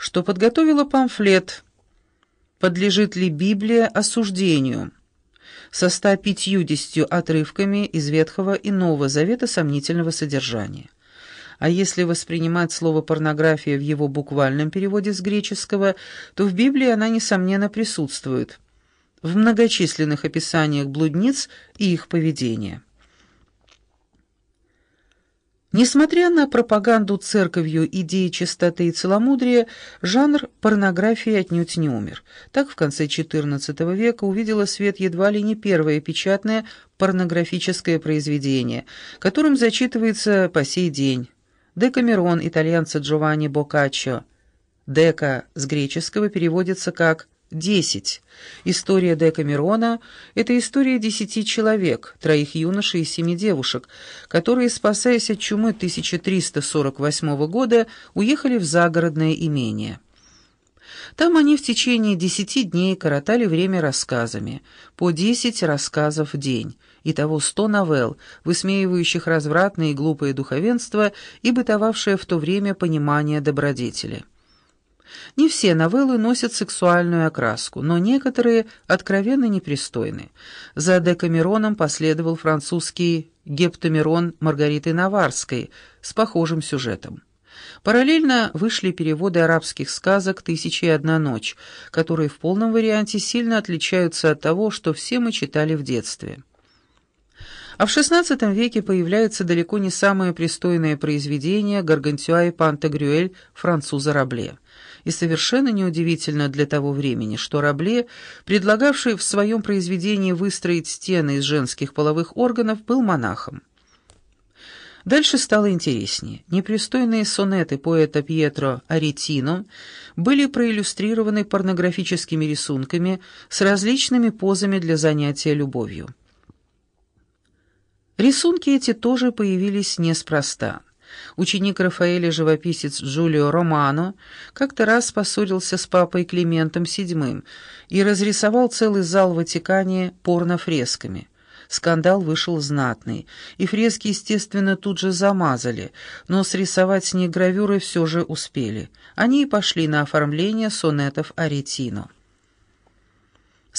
что подготовила памфлет «Подлежит ли Библия осуждению?» со 150 отрывками из Ветхого и Нового Завета сомнительного содержания. А если воспринимать слово «порнография» в его буквальном переводе с греческого, то в Библии она, несомненно, присутствует в многочисленных описаниях блудниц и их поведения. Несмотря на пропаганду церковью идеи чистоты и целомудрия, жанр порнографии отнюдь не умер. Так в конце XIV века увидела свет едва ли не первое печатное порнографическое произведение, которым зачитывается по сей день. Декамерон итальянца Джованни Боккаччо. Дека с греческого переводится как Десять. История Декамерона — это история десяти человек, троих юношей и семи девушек, которые, спасаясь от чумы 1348 года, уехали в загородное имение. Там они в течение десяти дней коротали время рассказами, по десять рассказов в день, итого сто новелл, высмеивающих развратное и глупое духовенство и бытовавшее в то время понимание добродетели. Не все новеллы носят сексуальную окраску, но некоторые откровенно непристойны. За Декамероном последовал французский Гептамерон Маргариты Наварской с похожим сюжетом. Параллельно вышли переводы арабских сказок «Тысяча и одна ночь», которые в полном варианте сильно отличаются от того, что все мы читали в детстве. А в XVI веке появляется далеко не самое пристойное произведение «Гаргантюа и Пантагрюэль» француза Рабле – и совершенно неудивительно для того времени, что Рабле, предлагавший в своем произведении выстроить стены из женских половых органов, был монахом. Дальше стало интереснее. Непристойные сонеты поэта Пьетро Аретино были проиллюстрированы порнографическими рисунками с различными позами для занятия любовью. Рисунки эти тоже появились неспроста. Ученик Рафаэля, живописец Джулио Романо, как-то раз поссорился с папой Климентом VII и разрисовал целый зал Ватикане порнофресками. Скандал вышел знатный, и фрески, естественно, тут же замазали, но срисовать с них гравюры все же успели. Они и пошли на оформление сонетов Аретино.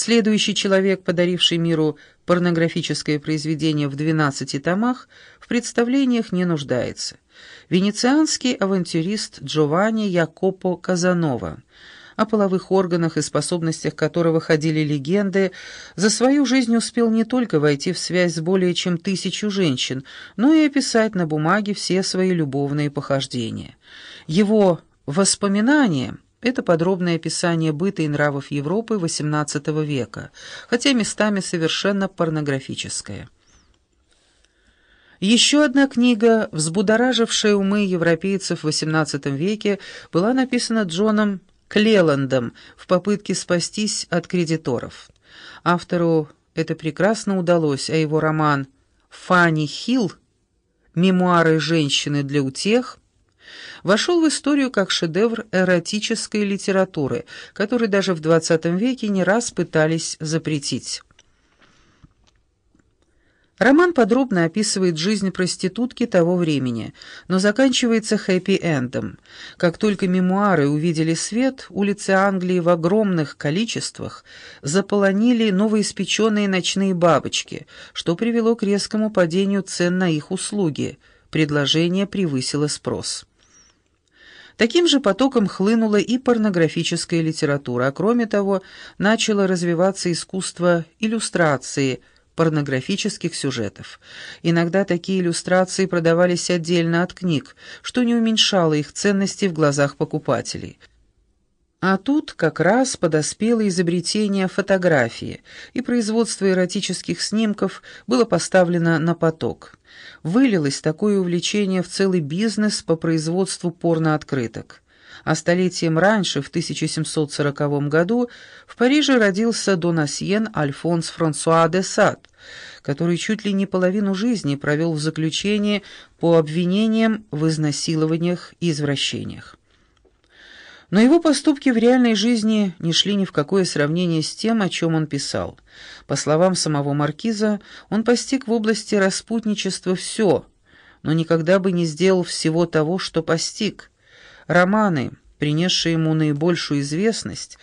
Следующий человек, подаривший миру порнографическое произведение в 12 томах, в представлениях не нуждается. Венецианский авантюрист Джованни Якопо Казанова, о половых органах и способностях которого ходили легенды, за свою жизнь успел не только войти в связь с более чем тысячу женщин, но и описать на бумаге все свои любовные похождения. Его «Воспоминания» Это подробное описание быта и нравов Европы XVIII века, хотя местами совершенно порнографическое. Еще одна книга, взбудоражившая умы европейцев в XVIII веке, была написана Джоном Клеландом в попытке спастись от кредиторов. Автору это прекрасно удалось, а его роман «Фанни Хилл. Мемуары женщины для утех» вошел в историю как шедевр эротической литературы, который даже в XX веке не раз пытались запретить. Роман подробно описывает жизнь проститутки того времени, но заканчивается хэппи-эндом. Как только мемуары увидели свет, улицы Англии в огромных количествах заполонили новоиспеченные ночные бабочки, что привело к резкому падению цен на их услуги. Предложение превысило спрос. Таким же потоком хлынула и порнографическая литература, а кроме того, начало развиваться искусство иллюстрации – порнографических сюжетов. Иногда такие иллюстрации продавались отдельно от книг, что не уменьшало их ценности в глазах покупателей. А тут как раз подоспело изобретение фотографии, и производство эротических снимков было поставлено на поток. Вылилось такое увлечение в целый бизнес по производству порнооткрыток а столетием раньше, в 1740 году, в Париже родился Донасьен Альфонс Франсуа де Сад, который чуть ли не половину жизни провел в заключении по обвинениям в изнасилованиях и извращениях. Но его поступки в реальной жизни не шли ни в какое сравнение с тем, о чем он писал. По словам самого Маркиза, он постиг в области распутничества все, но никогда бы не сделал всего того, что постиг, Романы, принесшее ему наибольшую известность,